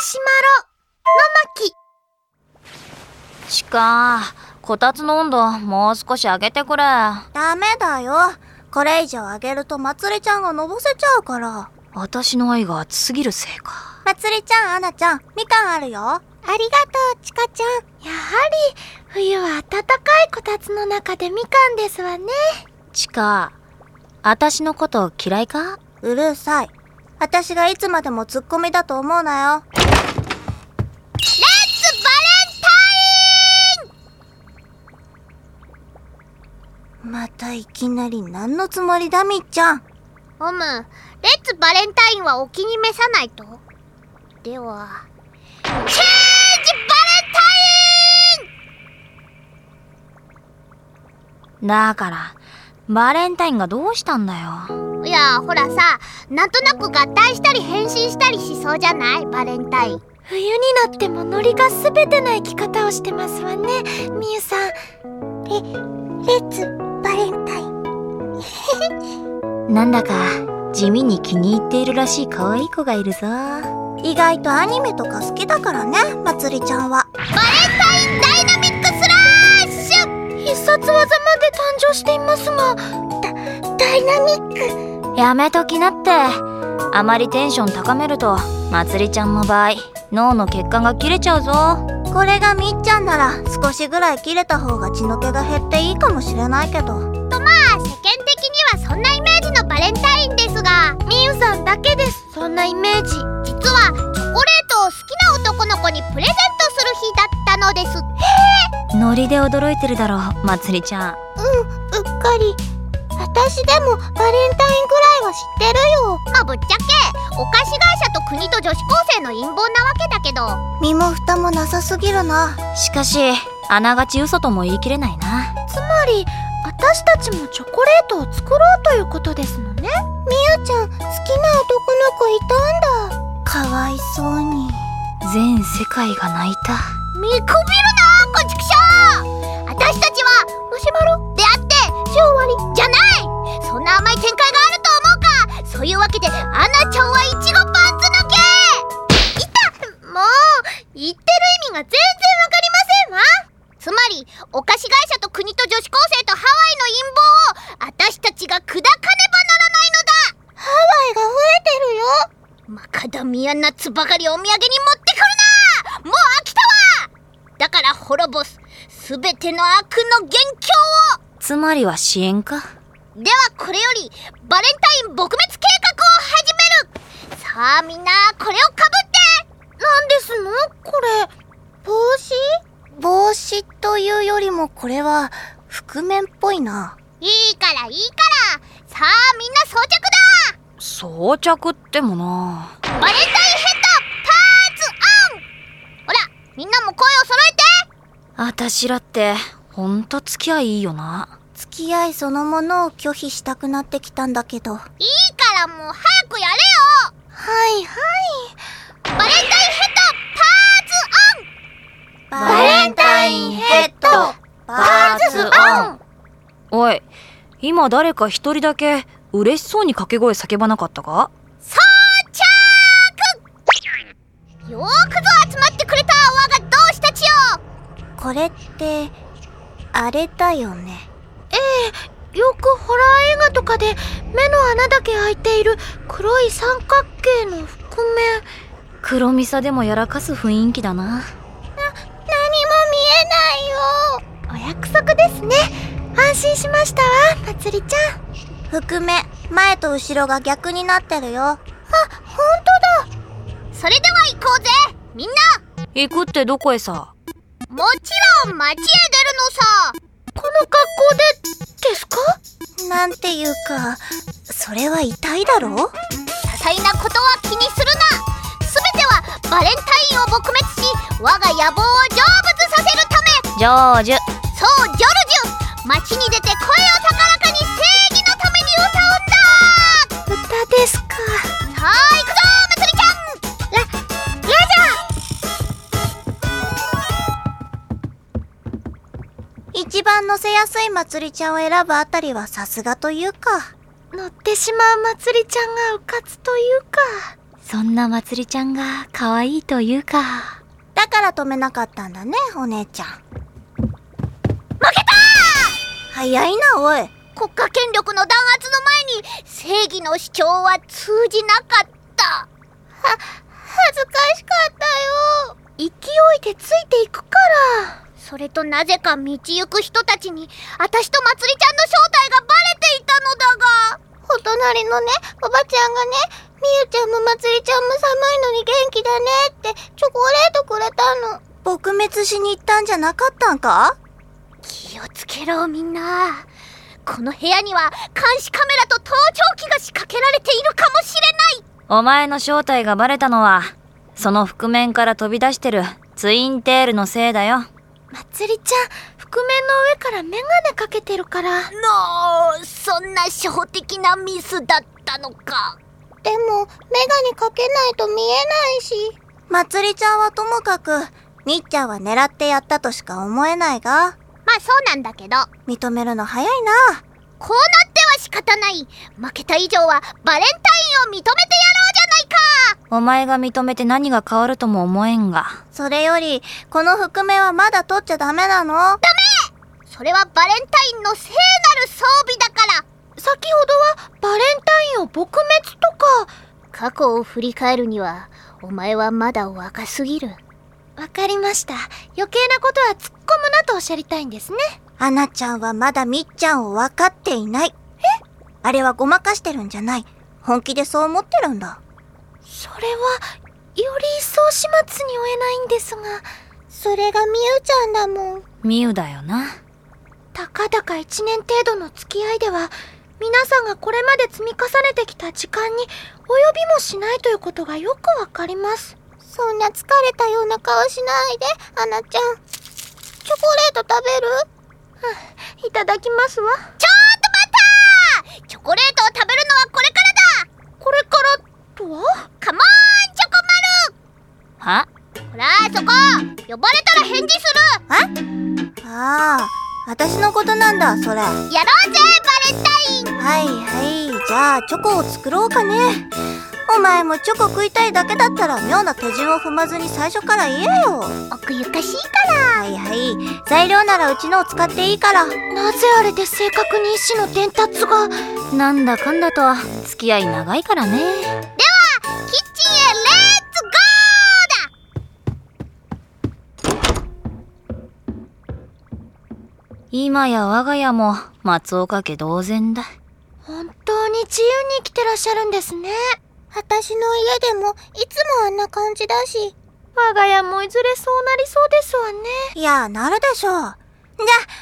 シマロの巻ちかこたつの温度もう少し上げてくれダメだよ。これ以上上げるとまつりちゃんがのぼせちゃうから。私の愛が熱すぎるせいかまつりちゃん、あなちゃん、みかんあるよ。ありがとう、ちかちゃん。やはり、冬は暖かいこたつの中でみかんですわね。ちか私のこと嫌いか？うるさい。私がいつまでもツッコミだと思うなよ。またいきなり何のつもりだみっちゃん。タインうむ、レッツバレンタインはお気に召さないと？では、チェンジバレンだからバレンタインがどうしたんだよタインいや、ほらさ、なんとなく合体したり変身したりしそうじゃない？バレンタイン。冬になってもノリが全てな生き方をしてますわね、みゆさん。レ、レッツバレンタイン。なんだか地味に気に入っているらしい可愛い子がいるぞ意外とアニメとか好きだからね、まつりちゃんは。バレンタインダイナミックスラッシュ必殺技まで誕生していますが、ダ、ダイナミック。やめときなってあまりテンション高めるとまつりちゃんの場合脳の血管が切れちゃうぞこれがみっちゃんなら少しぐらい切れた方が血の気が減っていいかもしれないけど。とまあ、世間的にはそんなイメージのバレンタインですが、みゆさんだけです、そんなイメージ。実は、チョコレートを好きな男の子にプレゼントする日だったのです。ノリで驚いてるだろまつりちゃんうっかり。私でもバレンタインぐらいは知ってるよ。まあ、ぶっちゃけ、お菓子会社と国と女子高生の陰謀なわけだけど、身も蓋もなさすぎるな。しかしあながち嘘とも言い切れないなつまり、私たちもチョコレートを作ろうということですのね。みゆちゃん、好きな男の子いたんだ。かわいそうに。全世界が泣いた見くびるなこちくしょう私たちはマシュマロ出会って週終わりじゃないな甘い展開があると思うか。そういうわけでアナちゃんはイチゴパンツ抜けいた。もう言ってる意味が全然わかりませんわ。つまりお菓子会社と国と女子高生とハワイの陰謀を私たちが砕かねばならないのだ。ハワイが増えてるよ。マカダミアナッツばかりお土産に持ってくるな。もう飽きたわ。だから滅ぼす。すべての悪の元凶を。つまりは支援か？ではこれよりバレンタイン撲滅計画を始める。さあみんなこれをかぶってなんですの？これ帽子？帽子というよりもこれは覆面っぽいな。いいからいいから。さあみんな装着だ。装着ってもな。バレンタインヘッドパーツオン。ほらみんなも声を揃えて。あたしらってほんと付き合いいいよな付き合いそのものを拒否したくなってきたんだけど。いいからもう早くやれよ。はいはい。バレンタインヘッドパーツオン。バレンタインヘッド。パーツオン。おい今誰か一人だけ嬉しそうに掛け声叫ばなかったか？装着。よーくぞ集まってくれた我が同志たちよ。これって、あれだよね。よくホラー映画とかで目の穴だけ開いている黒い三角形の覆面。黒みさでもやらかす雰囲気だな。何も見えないよ。お約束ですね。安心しましたわまつりちゃん。覆面、前と後ろが逆になってるよ。あ本当だ。それでは行こうぜみんな。行くってどこへさ。もちろん街へ出るのさこでですか？なんていうか、それは痛いだろ？些細なことは気にするな。全てはバレンタインを撲滅し我が野望を成仏させるため。ジョージュそうジョルジュ。街に出て声やすいまつりちゃんを選ぶあたりはさすがというか。ャ乗ってしまうまつりちゃんがうかつというかそんなまつりちゃんが可愛いというか。だから止めなかったんだね、お姉ちゃん。負けた早いな、おい。国家権力の弾圧の前に正義の主張は通じなかった。は、恥ずかしかったよ。勢いでついていくから。それとなぜか道行く人たちに、私とまつりちゃんの正体がバレていたのだが。お隣のね、おばちゃんがね、みゆちゃんもまつりちゃんも寒いのに元気だねってチョコレートくれたの。撲滅しに行ったんじゃなかったんか？気をつけろみんな。この部屋には監視カメラと盗聴器が仕掛けられているかもしれないお前の正体がバレたのは、その覆面から飛び出してるツインテールのせいだよ。まつりちゃん、覆面の上からメガネかけてるから。のー、そんな初歩的なミスだったのか。でも、メガネかけないと見えないし。まつりちゃんはともかく、みっちゃんは狙ってやったとしか思えないが。まあそうなんだけど。認めるの早いな。こうなっては仕方ない。負けた以上はバレンタインを認めてやろうじお前が認めて何が変わるとも思えんが。それより、この覆面はまだ取っちゃダメなの？ダメそれはバレンタインの聖なる装備だから先ほどはバレンタインを撲滅とか。過去を振り返るには、お前はまだ若すぎる。わかりました。余計なことは突っ込むなとおっしゃりたいんですね。アナちゃんはまだみっちゃんを分かっていない。え？あれはごまかしてるんじゃない。本気でそう思ってるんだ。それは、より一層始末に負えないんですが。それがみゆちゃんだもん。みゆだよな。たかだか一年程度の付き合いでは、皆さんがこれまで積み重ねてきた時間に及びもしないということがよくわかります。そんな疲れたような顔しないで、アナちゃん。チョコレート食べる？いただきますわ。ちょーっと待ったチョコレートを食べるのはこれからだこれからとはカモンチョコマルはほら、そこ。呼ばれたら返事する。えああ、私のことなんだ、それ。やろうぜ、バレンタイン。はいはい、じゃあチョコを作ろうかね。お前もチョコ食いたいだけだったら妙な手順を踏まずに最初から言えよ。奥ゆかしいから。はいはい材料ならうちのを使っていいから。なぜあれで正確に石の伝達が？なんだかんだと付き合い長いからね今や我が家も松岡家同然だ本当に自由に生きてらっしゃるんですね私の家でもいつもあんな感じだし。我が家もいずれそうなりそうですわね。いや、なるでしょう。じゃあ、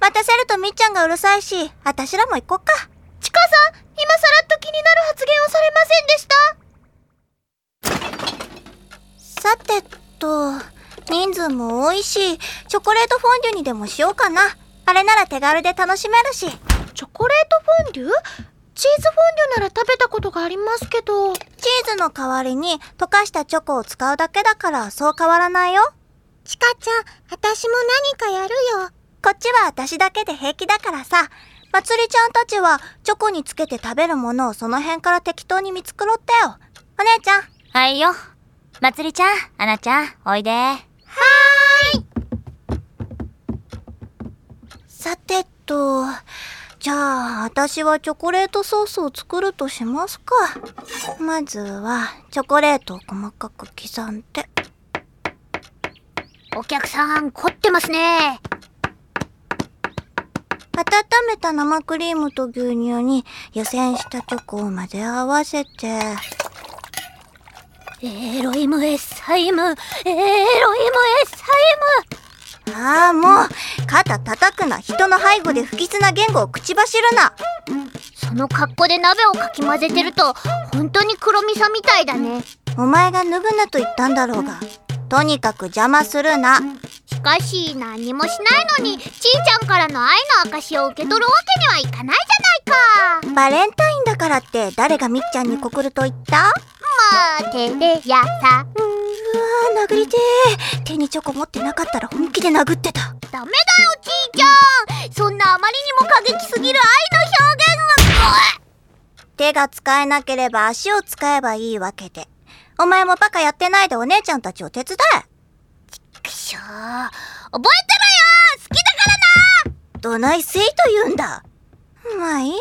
待たせるとみっちゃんがうるさいし、あたしらも行こっか。ちかさん、今さらっと気になる発言をされませんでした？さてと、人数も多いし、チョコレートフォンデュにでもしようかな。あれなら手軽で楽しめるし。チョコレートフォンデュ？チーズフォンデュなら食べたことがありますけど。チーズの代わりに溶かしたチョコを使うだけだからそう変わらないよ。チカちゃん、私も何かやるよ。こっちは私だけで平気だからさ。まつりちゃんたちはチョコにつけて食べるものをその辺から適当に見繕ってよ。お姉ちゃん。はいよ。まつりちゃん、あなちゃん、おいで。はーい。さてと、じゃあ、私はチョコレートソースを作るとしますか。まずは、チョコレートを細かく刻んで。お客さん、凝ってますね。温めた生クリームと牛乳に湯煎したチョコを混ぜ合わせて。エロイムエッサイム、エロイムエッサイム。ああ、もう、肩叩くな。人の背後で不吉な言語を口走るな。その格好で鍋をかき混ぜてると、本当に黒みさみたいだね。お前が脱ぐなと言ったんだろうが。とにかく邪魔するな。しかし、何もしないのに、ちーちゃんからの愛の証を受け取るわけにはいかないじゃないか。バレンタインだからって誰がみっちゃんに告ると言った？まあ、てれやさん。うわー、殴りてー。手にチョコ持ってなかったら本気で殴ってた。ダメだよ、ちーちゃん。そんなあまりにも過激すぎる愛の表現は。手が使えなければ足を使えばいいわけで。お前もバカやってないでお姉ちゃんたちを手伝え。くしょー。覚えてろよ好きだからなどないせいと言うんだ。まあいいや。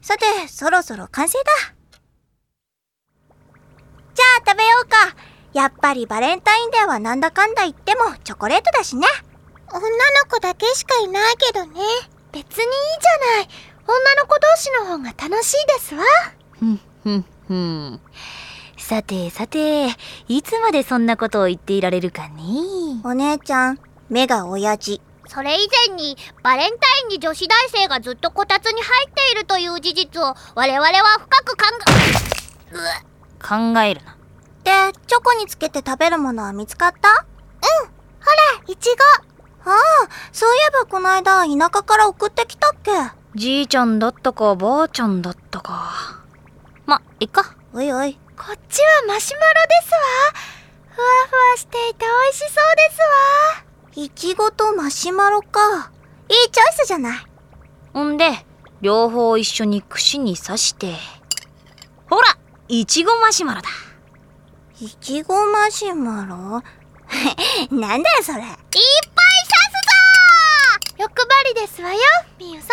さて、そろそろ完成だ。じゃあ食べようか。やっぱりバレンタインデーはなんだかんだ言ってもチョコレートだしね。女の子だけしかいないけどね。別にいいじゃない。女の子同士の方が楽しいですわ。ふんふんふん。さてさて、いつまでそんなことを言っていられるかね。お姉ちゃん、目が親父。それ以前に、バレンタインに女子大生がずっとこたつに入っているという事実を我々は深く考え、うっ考えるな。で、チョコにつけて食べるものは見つかった？ほら、いちご。ああ、そういえばこの間田舎から送ってきたっけ？じいちゃんだったかばあちゃんだったか。ま、いっか。おいおい。こっちはマシュマロですわ。ふわふわしていて美味しそうですわ。いちごとマシュマロか。いいチョイスじゃない。んで、両方一緒に串に刺して。ほらいちごマシュマロだ。いちごマシュマロ？なんだよそれ。いっぱい刺すぞ欲張りですわよ、みゆさ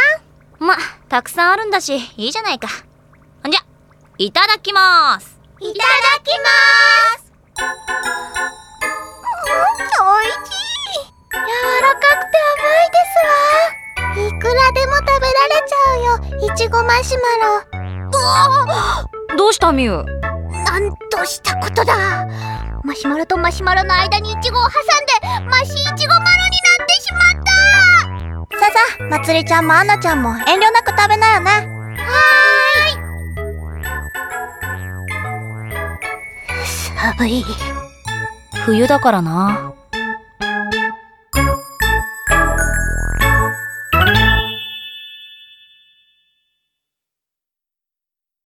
ん。ま、たくさんあるんだし、いいじゃないか。じゃ、いただきます。いただきます。おいしい。柔らかくて甘いですわ。いくらでも食べられちゃうよ、いちごマシュマロ。どうしたみゆなんとしたことだ。マシュマロとマシュマロの間にイチゴを挟んでマシイチゴマロになってしまった。さあさあ、まつりちゃんもアンナちゃんも遠慮なく食べなよね。寒い。冬だからな。